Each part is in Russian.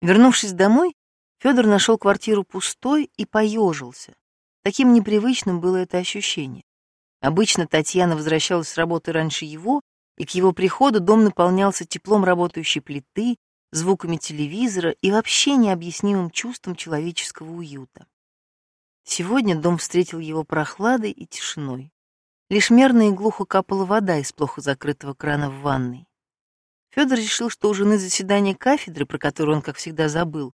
Вернувшись домой, Федор нашел квартиру пустой и поежился. Таким непривычным было это ощущение. Обычно Татьяна возвращалась с работы раньше его, и к его приходу дом наполнялся теплом работающей плиты, звуками телевизора и вообще необъяснимым чувством человеческого уюта. Сегодня дом встретил его прохладой и тишиной. Лишь мерно и глухо капала вода из плохо закрытого крана в ванной. Федор решил, что у жены заседание кафедры, про которую он, как всегда, забыл,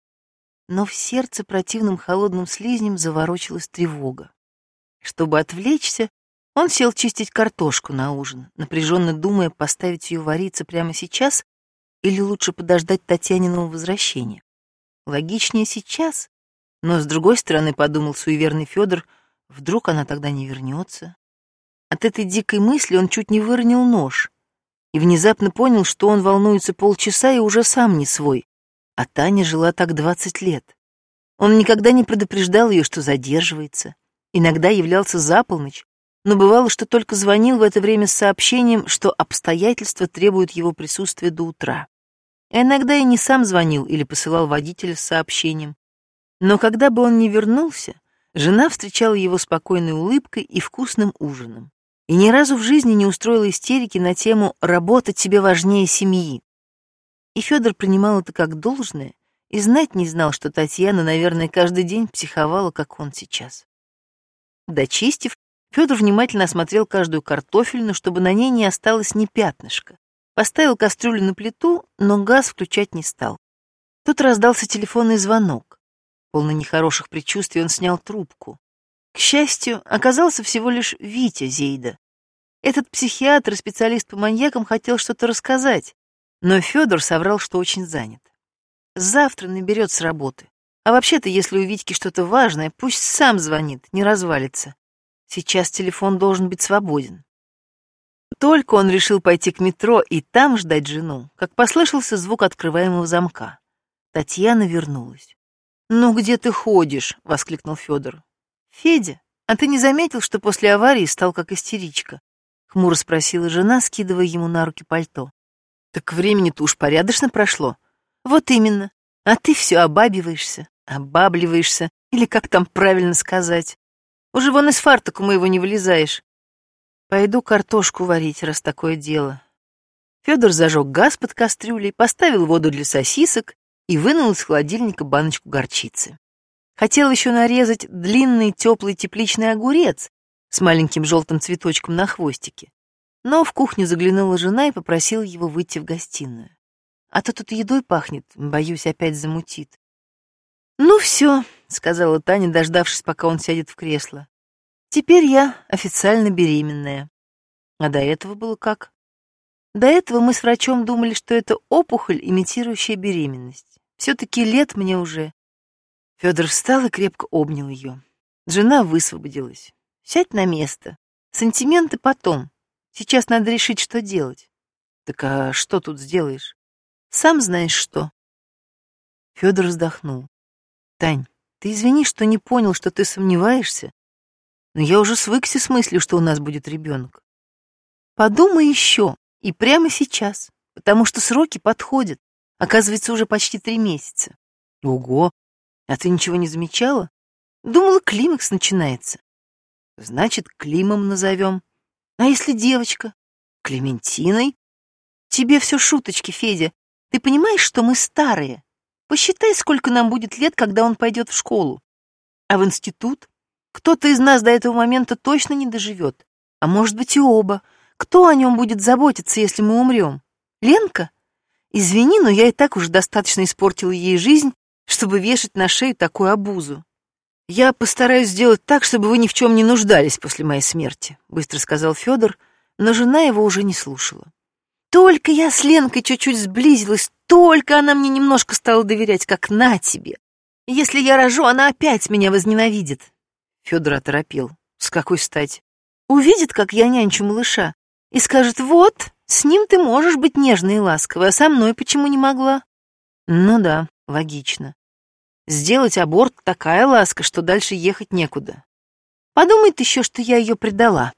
но в сердце противным холодным слизнем заворочилась тревога. Чтобы отвлечься, он сел чистить картошку на ужин, напряженно думая, поставить ее вариться прямо сейчас или лучше подождать Татьяниного возвращения. Логичнее сейчас, но, с другой стороны, подумал суеверный Федор, вдруг она тогда не вернется. От этой дикой мысли он чуть не выронил нож внезапно понял, что он волнуется полчаса и уже сам не свой, а Таня жила так двадцать лет. Он никогда не предупреждал ее, что задерживается, иногда являлся за полночь, но бывало, что только звонил в это время с сообщением, что обстоятельства требуют его присутствия до утра. А иногда и не сам звонил или посылал водителя с сообщением. Но когда бы он не вернулся, жена встречала его спокойной улыбкой и вкусным ужином. И ни разу в жизни не устроила истерики на тему «работа тебе важнее семьи». И Федор принимал это как должное и знать не знал, что Татьяна, наверное, каждый день психовала, как он сейчас. Дочистив, Федор внимательно осмотрел каждую картофельную, чтобы на ней не осталось ни пятнышка. Поставил кастрюлю на плиту, но газ включать не стал. Тут раздался телефонный звонок. Полный нехороших предчувствий он снял трубку. К счастью, оказался всего лишь Витя Зейда. Этот психиатр и специалист по маньякам хотел что-то рассказать, но Федор соврал, что очень занят. Завтра наберет с работы. А вообще-то, если у Витьки что-то важное, пусть сам звонит, не развалится. Сейчас телефон должен быть свободен. Только он решил пойти к метро и там ждать жену, как послышался звук открываемого замка. Татьяна вернулась. «Ну где ты ходишь?» — воскликнул Федор. «Федя, а ты не заметил, что после аварии стал как истеричка?» — хмуро спросила жена, скидывая ему на руки пальто. «Так времени-то уж порядочно прошло». «Вот именно. А ты все обабиваешься, обабливаешься, или как там правильно сказать. Уже вон из фартука моего не вылезаешь. Пойду картошку варить, раз такое дело. Федор зажег газ под кастрюлей, поставил воду для сосисок и вынул из холодильника баночку горчицы. Хотел еще нарезать длинный теплый тепличный огурец с маленьким желтым цветочком на хвостике. Но в кухню заглянула жена и попросила его выйти в гостиную. А то тут едой пахнет, боюсь, опять замутит. «Ну все», — сказала Таня, дождавшись, пока он сядет в кресло. «Теперь я официально беременная». А до этого было как? До этого мы с врачом думали, что это опухоль, имитирующая беременность. Все-таки лет мне уже. Федор встал и крепко обнял ее. Жена высвободилась. «Сядь на место. Сантименты потом. Сейчас надо решить, что делать». «Так а что тут сделаешь?» «Сам знаешь, что». Федор вздохнул. Тань, ты извини, что не понял, что ты сомневаешься, но я уже свыкся с мыслью, что у нас будет ребенок. Подумай еще, и прямо сейчас, потому что сроки подходят. Оказывается, уже почти три месяца. Ого, а ты ничего не замечала? Думала, климакс начинается. Значит, Климом назовем. А если девочка? Клементиной? Тебе все шуточки, Федя. Ты понимаешь, что мы старые? Посчитай, сколько нам будет лет, когда он пойдет в школу. А в институт? Кто-то из нас до этого момента точно не доживет. А может быть и оба. Кто о нем будет заботиться, если мы умрем? Ленка? Извини, но я и так уже достаточно испортила ей жизнь, чтобы вешать на шею такую обузу. Я постараюсь сделать так, чтобы вы ни в чем не нуждались после моей смерти, быстро сказал Федор, но жена его уже не слушала. Только я с Ленкой чуть-чуть сблизилась, только она мне немножко стала доверять, как на тебе. Если я рожу, она опять меня возненавидит. Федор оторопел. С какой стати? Увидит, как я нянчу малыша, и скажет, вот, с ним ты можешь быть нежной и ласковой, а со мной почему не могла? Ну да, логично. Сделать аборт — такая ласка, что дальше ехать некуда. Подумает еще, что я ее предала.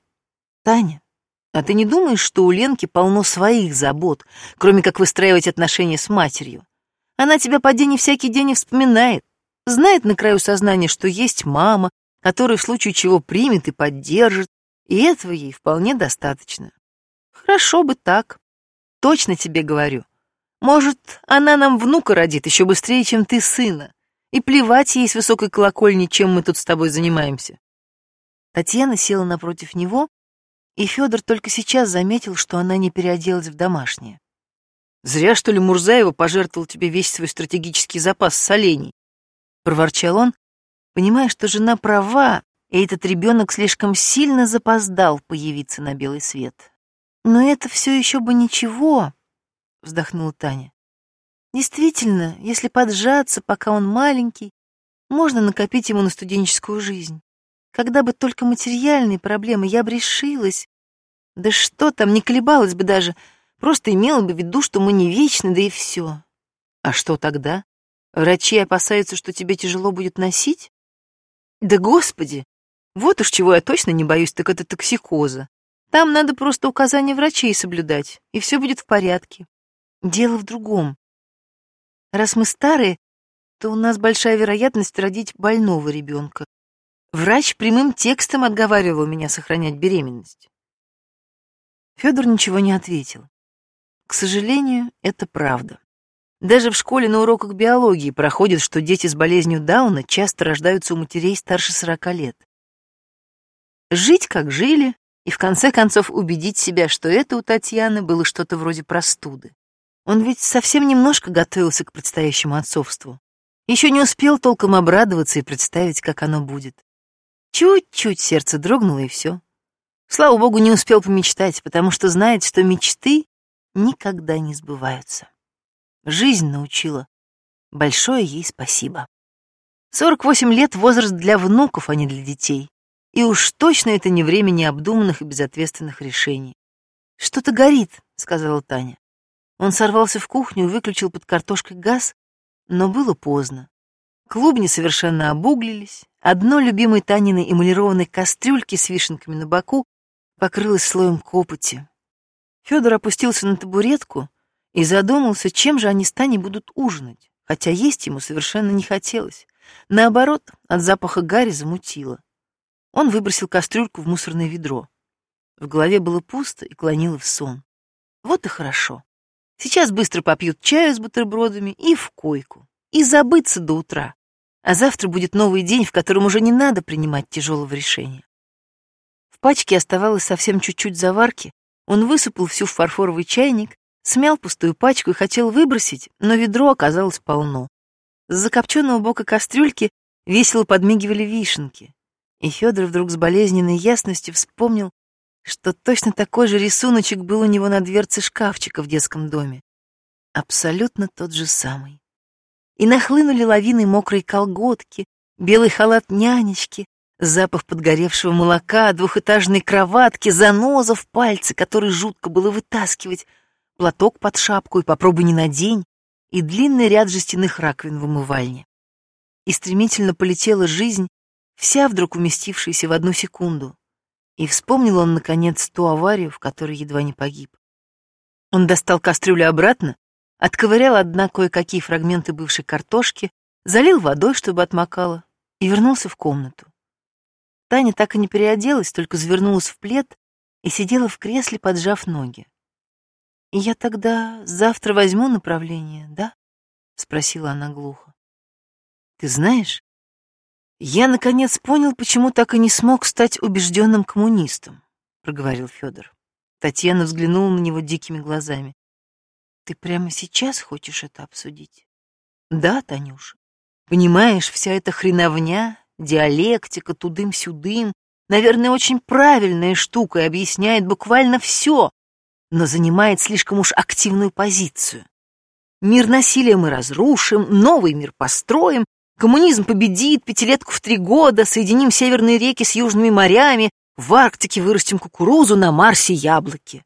Таня, а ты не думаешь, что у Ленки полно своих забот, кроме как выстраивать отношения с матерью? Она тебя по день и всякий день и вспоминает. Знает на краю сознания, что есть мама, которая в случае чего примет и поддержит, и этого ей вполне достаточно. Хорошо бы так. Точно тебе говорю. Может, она нам внука родит еще быстрее, чем ты сына. И плевать ей с высокой колокольни, чем мы тут с тобой занимаемся. Татьяна села напротив него, и Федор только сейчас заметил, что она не переоделась в домашнее. «Зря, что ли, Мурзаева пожертвовал тебе весь свой стратегический запас солений», — проворчал он, понимая, что жена права, и этот ребенок слишком сильно запоздал появиться на белый свет. «Но это все еще бы ничего», — вздохнула Таня. «Действительно, если поджаться, пока он маленький, можно накопить ему на студенческую жизнь. Когда бы только материальные проблемы, я бы решилась. Да что там, не колебалась бы даже, просто имела бы в виду, что мы не вечны, да и все. А что тогда? Врачи опасаются, что тебе тяжело будет носить? Да господи, вот уж чего я точно не боюсь, так это токсикоза. Там надо просто указания врачей соблюдать, и все будет в порядке. Дело в другом. Раз мы старые, то у нас большая вероятность родить больного ребенка. Врач прямым текстом отговаривал меня сохранять беременность. Федор ничего не ответил. К сожалению, это правда. Даже в школе на уроках биологии проходит, что дети с болезнью Дауна часто рождаются у матерей старше 40 лет. Жить как жили, и в конце концов убедить себя, что это у Татьяны было что-то вроде простуды. Он ведь совсем немножко готовился к предстоящему отцовству. Еще не успел толком обрадоваться и представить, как оно будет. Чуть-чуть сердце дрогнуло, и все. Слава богу, не успел помечтать, потому что знает, что мечты никогда не сбываются. Жизнь научила. Большое ей спасибо. 48 лет — возраст для внуков, а не для детей. И уж точно это не время необдуманных и безответственных решений. «Что-то горит», — сказала Таня. Он сорвался в кухню выключил под картошкой газ, но было поздно. Клубни совершенно обуглились, одно любимой Таниной эмалированной кастрюльки с вишенками на боку покрылось слоем копоти. Федор опустился на табуретку и задумался, чем же они с Таней будут ужинать, хотя есть ему совершенно не хотелось. Наоборот, от запаха гари замутило. Он выбросил кастрюльку в мусорное ведро. В голове было пусто и клонило в сон. Вот и хорошо. Сейчас быстро попьют чаю с бутербродами и в койку. И забыться до утра. А завтра будет новый день, в котором уже не надо принимать тяжелого решения. В пачке оставалось совсем чуть-чуть заварки. Он высыпал всю в фарфоровый чайник, смял пустую пачку и хотел выбросить, но ведро оказалось полно. С закопченного бока кастрюльки весело подмигивали вишенки. И Федор вдруг с болезненной ясностью вспомнил, что точно такой же рисуночек был у него на дверце шкафчика в детском доме. Абсолютно тот же самый и нахлынули лавины мокрой колготки, белый халат нянечки, запах подгоревшего молока, двухэтажной кроватки, заноза в пальцы, который жутко было вытаскивать, платок под шапку и попробуй не надень, и длинный ряд жестяных раковин в умывальне. И стремительно полетела жизнь, вся вдруг уместившаяся в одну секунду. И вспомнил он, наконец, ту аварию, в которой едва не погиб. Он достал кастрюлю обратно, отковырял, одна кое-какие фрагменты бывшей картошки, залил водой, чтобы отмокала, и вернулся в комнату. Таня так и не переоделась, только завернулась в плед и сидела в кресле, поджав ноги. «И я тогда завтра возьму направление, да?» — спросила она глухо. «Ты знаешь, я наконец понял, почему так и не смог стать убежденным коммунистом», — проговорил Федор. Татьяна взглянула на него дикими глазами. Ты прямо сейчас хочешь это обсудить? Да, Танюша. Понимаешь, вся эта хреновня, диалектика, тудым-сюдым, наверное, очень правильная штука и объясняет буквально все, но занимает слишком уж активную позицию. Мир насилия мы разрушим, новый мир построим, коммунизм победит, пятилетку в три года, соединим северные реки с южными морями, в Арктике вырастим кукурузу, на Марсе яблоки.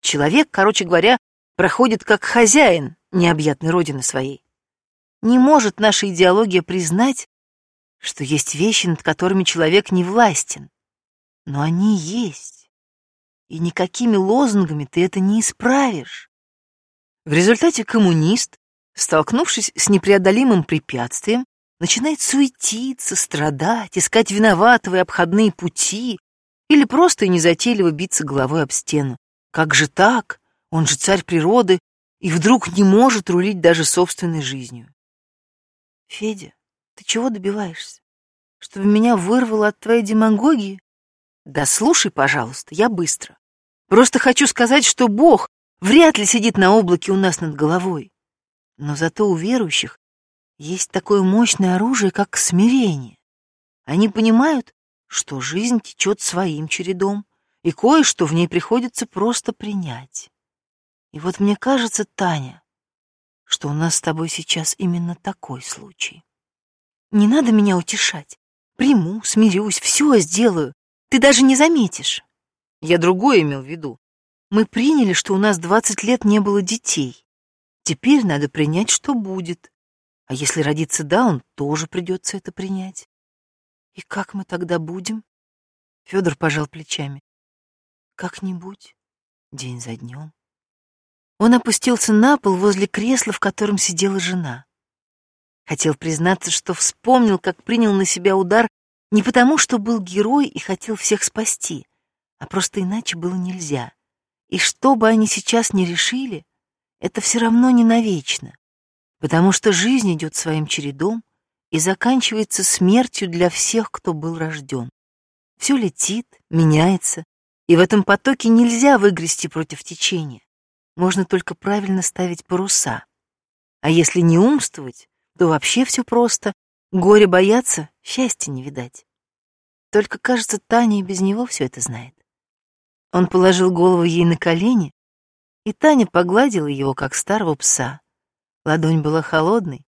Человек, короче говоря, проходит как хозяин необъятной родины своей. Не может наша идеология признать, что есть вещи, над которыми человек не властен. Но они есть. И никакими лозунгами ты это не исправишь. В результате коммунист столкнувшись с непреодолимым препятствием, начинает суетиться, страдать, искать виноватого и обходные пути или просто незатейливо биться головой об стену. Как же так? Он же царь природы и вдруг не может рулить даже собственной жизнью. Федя, ты чего добиваешься? Чтобы меня вырвало от твоей демагогии? Да слушай, пожалуйста, я быстро. Просто хочу сказать, что Бог вряд ли сидит на облаке у нас над головой. Но зато у верующих есть такое мощное оружие, как смирение. Они понимают, что жизнь течет своим чередом, и кое-что в ней приходится просто принять. И вот мне кажется, Таня, что у нас с тобой сейчас именно такой случай. Не надо меня утешать. Приму, смирюсь, все сделаю. Ты даже не заметишь. Я другое имел в виду. Мы приняли, что у нас 20 лет не было детей. Теперь надо принять, что будет. А если родится Даун, тоже придется это принять. И как мы тогда будем? Федор пожал плечами. Как-нибудь, день за днем. Он опустился на пол возле кресла, в котором сидела жена. Хотел признаться, что вспомнил, как принял на себя удар не потому, что был герой и хотел всех спасти, а просто иначе было нельзя. И что бы они сейчас ни решили, это все равно не навечно, потому что жизнь идет своим чередом и заканчивается смертью для всех, кто был рожден. Все летит, меняется, и в этом потоке нельзя выгрести против течения. Можно только правильно ставить паруса. А если не умствовать, то вообще все просто. Горе бояться, счастья не видать. Только, кажется, Таня и без него все это знает. Он положил голову ей на колени, и Таня погладила его, как старого пса. Ладонь была холодной,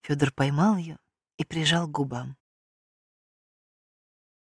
Федор поймал ее и прижал к губам.